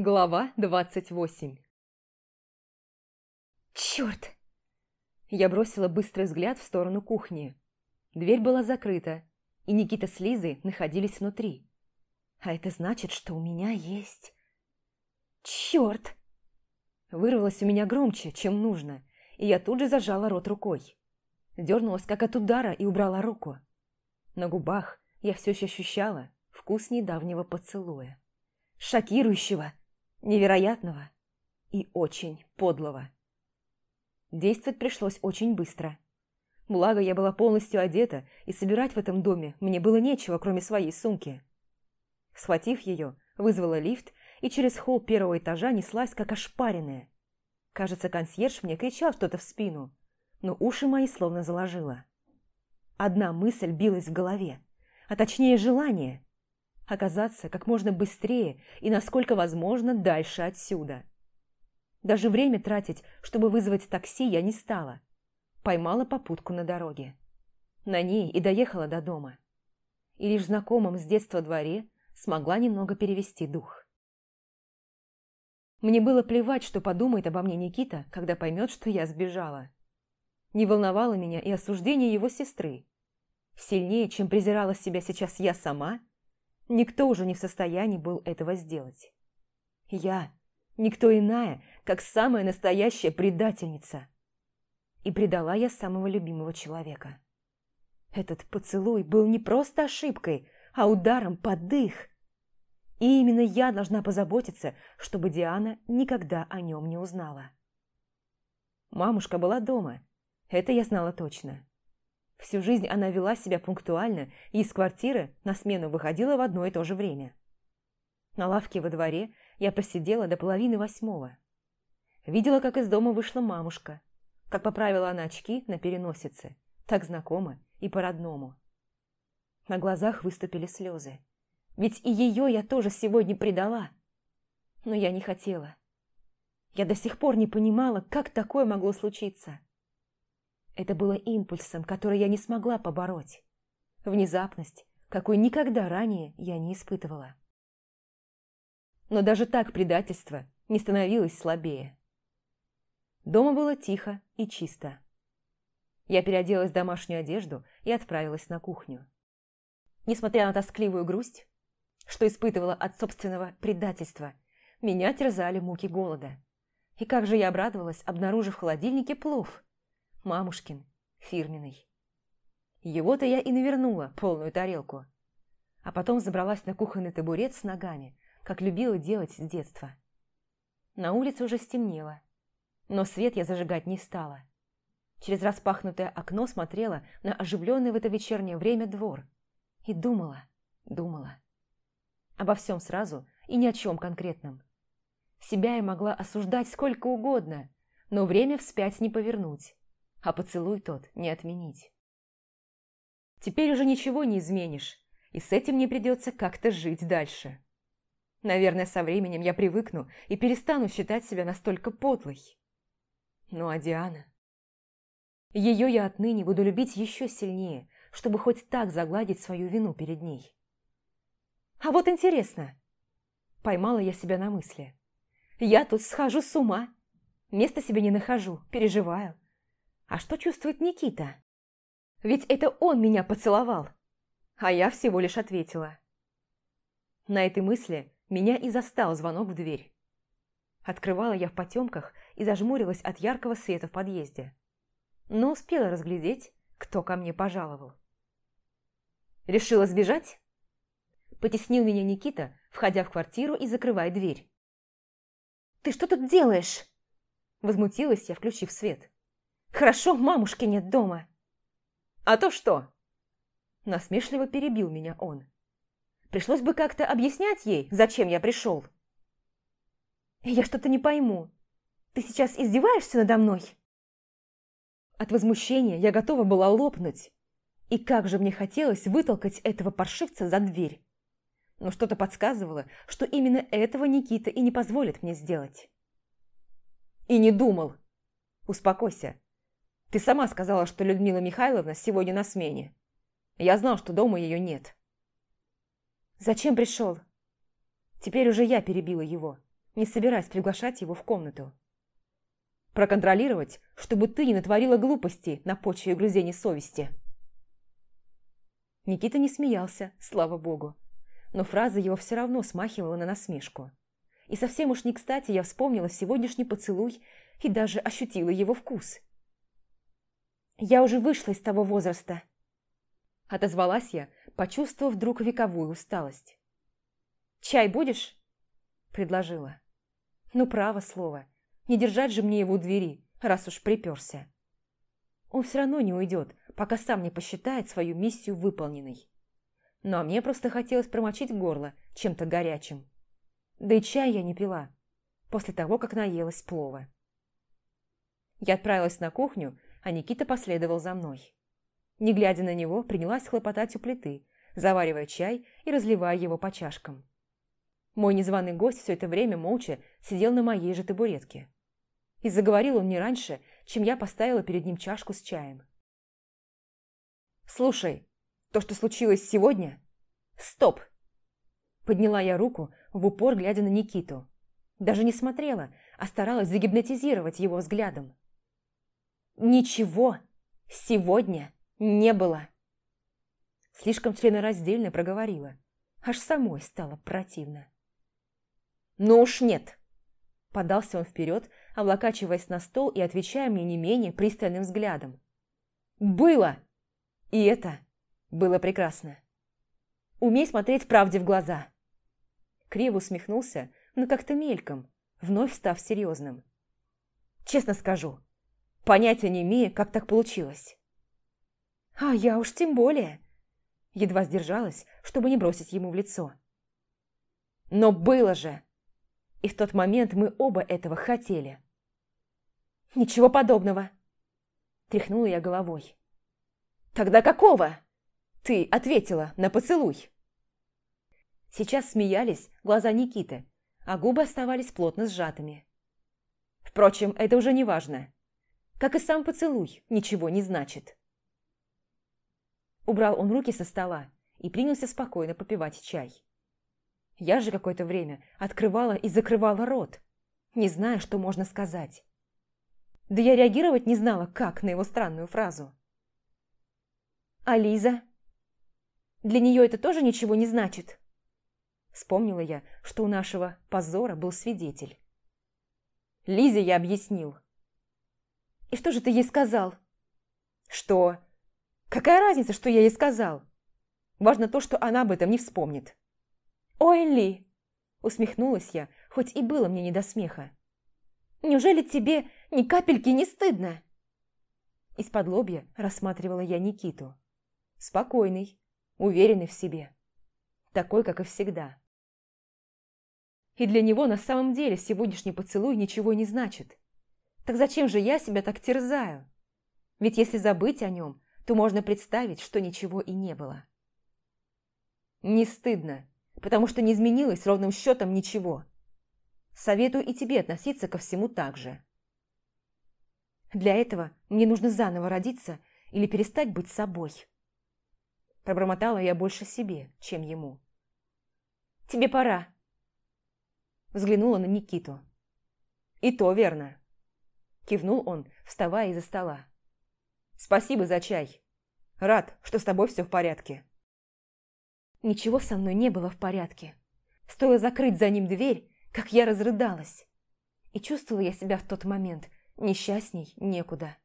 Глава двадцать восемь «Черт!» Я бросила быстрый взгляд в сторону кухни. Дверь была закрыта, и Никита с Лизой находились внутри. А это значит, что у меня есть... «Черт!» Вырвалось у меня громче, чем нужно, и я тут же зажала рот рукой. Дернулась, как от удара, и убрала руку. На губах я все еще ощущала вкус недавнего поцелуя. Шокирующего, невероятного и очень подлого. Действовать пришлось очень быстро. Благо, я была полностью одета, и собирать в этом доме мне было нечего, кроме своей сумки. Схватив ее, вызвала лифт и через холл первого этажа неслась, как ошпаренная. Кажется, консьерж мне кричал что-то в спину, но уши мои словно заложило. Одна мысль билась в голове, а точнее желание – оказаться как можно быстрее и, насколько возможно, дальше отсюда. Даже время тратить, чтобы вызвать такси, я не стала. Поймала попутку на дороге. На ней и доехала до дома. И лишь знакомым с детства дворе смогла немного перевести дух. Мне было плевать, что подумает обо мне Никита, когда поймет, что я сбежала. Не волновало меня и осуждение его сестры. Сильнее, чем презирала себя сейчас я сама, никто уже не в состоянии был этого сделать. Я, никто иная, как самая настоящая предательница. И предала я самого любимого человека. Этот поцелуй был не просто ошибкой, а ударом под дых. И именно я должна позаботиться, чтобы Диана никогда о нем не узнала. Мамушка была дома, это я знала точно. Всю жизнь она вела себя пунктуально и из квартиры на смену выходила в одно и то же время. На лавке во дворе я просидела до половины восьмого. Видела, как из дома вышла мамушка, как поправила она очки на переносице, так знакомо и по-родному. На глазах выступили слезы. Ведь и ее я тоже сегодня предала. Но я не хотела. Я до сих пор не понимала, как такое могло случиться. Это было импульсом, который я не смогла побороть. Внезапность, какой никогда ранее я не испытывала. Но даже так предательство не становилось слабее. Дома было тихо и чисто. Я переоделась в домашнюю одежду и отправилась на кухню. Несмотря на тоскливую грусть, что испытывала от собственного предательства. Меня терзали муки голода. И как же я обрадовалась, обнаружив в холодильнике плов. Мамушкин, фирменный. Его-то я и навернула полную тарелку. А потом забралась на кухонный табурет с ногами, как любила делать с детства. На улице уже стемнело, но свет я зажигать не стала. Через распахнутое окно смотрела на оживленный в это вечернее время двор и думала, думала. Обо всем сразу и ни о чем конкретном. Себя я могла осуждать сколько угодно, но время вспять не повернуть, а поцелуй тот не отменить. Теперь уже ничего не изменишь, и с этим мне придется как-то жить дальше. Наверное, со временем я привыкну и перестану считать себя настолько подлой. Ну а Диана? Ее я отныне буду любить еще сильнее, чтобы хоть так загладить свою вину перед ней. А вот интересно. Поймала я себя на мысли. Я тут схожу с ума. Места себе не нахожу, переживаю. А что чувствует Никита? Ведь это он меня поцеловал. А я всего лишь ответила. На этой мысли меня и застал звонок в дверь. Открывала я в потемках и зажмурилась от яркого света в подъезде. Но успела разглядеть, кто ко мне пожаловал. «Решила сбежать?» Потеснил меня Никита, входя в квартиру и закрывая дверь. «Ты что тут делаешь?» Возмутилась я, включив свет. «Хорошо, мамушки нет дома». «А то что?» Насмешливо перебил меня он. Пришлось бы как-то объяснять ей, зачем я пришел. «Я что-то не пойму. Ты сейчас издеваешься надо мной?» От возмущения я готова была лопнуть. И как же мне хотелось вытолкать этого паршивца за дверь но что-то подсказывало, что именно этого Никита и не позволит мне сделать. «И не думал!» «Успокойся. Ты сама сказала, что Людмила Михайловна сегодня на смене. Я знал, что дома ее нет». «Зачем пришел?» Теперь уже я перебила его. не собираясь приглашать его в комнату. «Проконтролировать, чтобы ты не натворила глупости на почве угрызений совести». Никита не смеялся, слава богу, но фраза его все равно смахивала на насмешку. И совсем уж не кстати я вспомнила сегодняшний поцелуй и даже ощутила его вкус. «Я уже вышла из того возраста», – отозвалась я, почувствовав вдруг вековую усталость. «Чай будешь?» – предложила. «Ну, право слово, не держать же мне его у двери, раз уж приперся. Он все равно не уйдет, пока сам не посчитает свою миссию выполненной. Ну, а мне просто хотелось промочить горло чем-то горячим. Да и чай я не пила, после того, как наелась плова. Я отправилась на кухню, а Никита последовал за мной. Не глядя на него, принялась хлопотать у плиты, заваривая чай и разливая его по чашкам. Мой незваный гость все это время молча сидел на моей же табуретке. И заговорил он не раньше, чем я поставила перед ним чашку с чаем. «Слушай, то, что случилось сегодня...» «Стоп!» Подняла я руку, в упор глядя на Никиту. Даже не смотрела, а старалась загипнотизировать его взглядом. «Ничего сегодня не было!» Слишком членораздельно проговорила. Аж самой стало противно. «Ну уж нет!» Подался он вперед, облокачиваясь на стол и отвечая мне не менее пристальным взглядом. «Было!» И это было прекрасно. Умей смотреть правде в глаза. Криво усмехнулся, но как-то мельком, вновь став серьезным. Честно скажу, понятия не имею, как так получилось. А я уж тем более. Едва сдержалась, чтобы не бросить ему в лицо. Но было же! И в тот момент мы оба этого хотели. Ничего подобного. Тряхнула я головой. Тогда какого? Ты ответила на поцелуй. Сейчас смеялись глаза Никиты, а губы оставались плотно сжатыми. Впрочем, это уже не важно. Как и сам поцелуй, ничего не значит. Убрал он руки со стола и принялся спокойно попивать чай. Я же какое-то время открывала и закрывала рот, не зная, что можно сказать. Да я реагировать не знала, как на его странную фразу. «А Лиза?» «Для нее это тоже ничего не значит?» Вспомнила я, что у нашего позора был свидетель. Лизе я объяснил. «И что же ты ей сказал?» «Что? Какая разница, что я ей сказал? Важно то, что она об этом не вспомнит». «Ой, Ли!» Усмехнулась я, хоть и было мне не до смеха. «Неужели тебе ни капельки не стыдно?» Из-под лобья рассматривала я Никиту. Спокойный, уверенный в себе. Такой, как и всегда. И для него на самом деле сегодняшний поцелуй ничего не значит. Так зачем же я себя так терзаю? Ведь если забыть о нем, то можно представить, что ничего и не было. Не стыдно, потому что не изменилось ровным счетом ничего. Советую и тебе относиться ко всему так же. Для этого мне нужно заново родиться или перестать быть собой. Пробормотала я больше себе, чем ему. «Тебе пора», взглянула на Никиту. «И то верно», – кивнул он, вставая из-за стола. «Спасибо за чай. Рад, что с тобой все в порядке». Ничего со мной не было в порядке. Стоило закрыть за ним дверь, как я разрыдалась. И чувствовала я себя в тот момент несчастней некуда.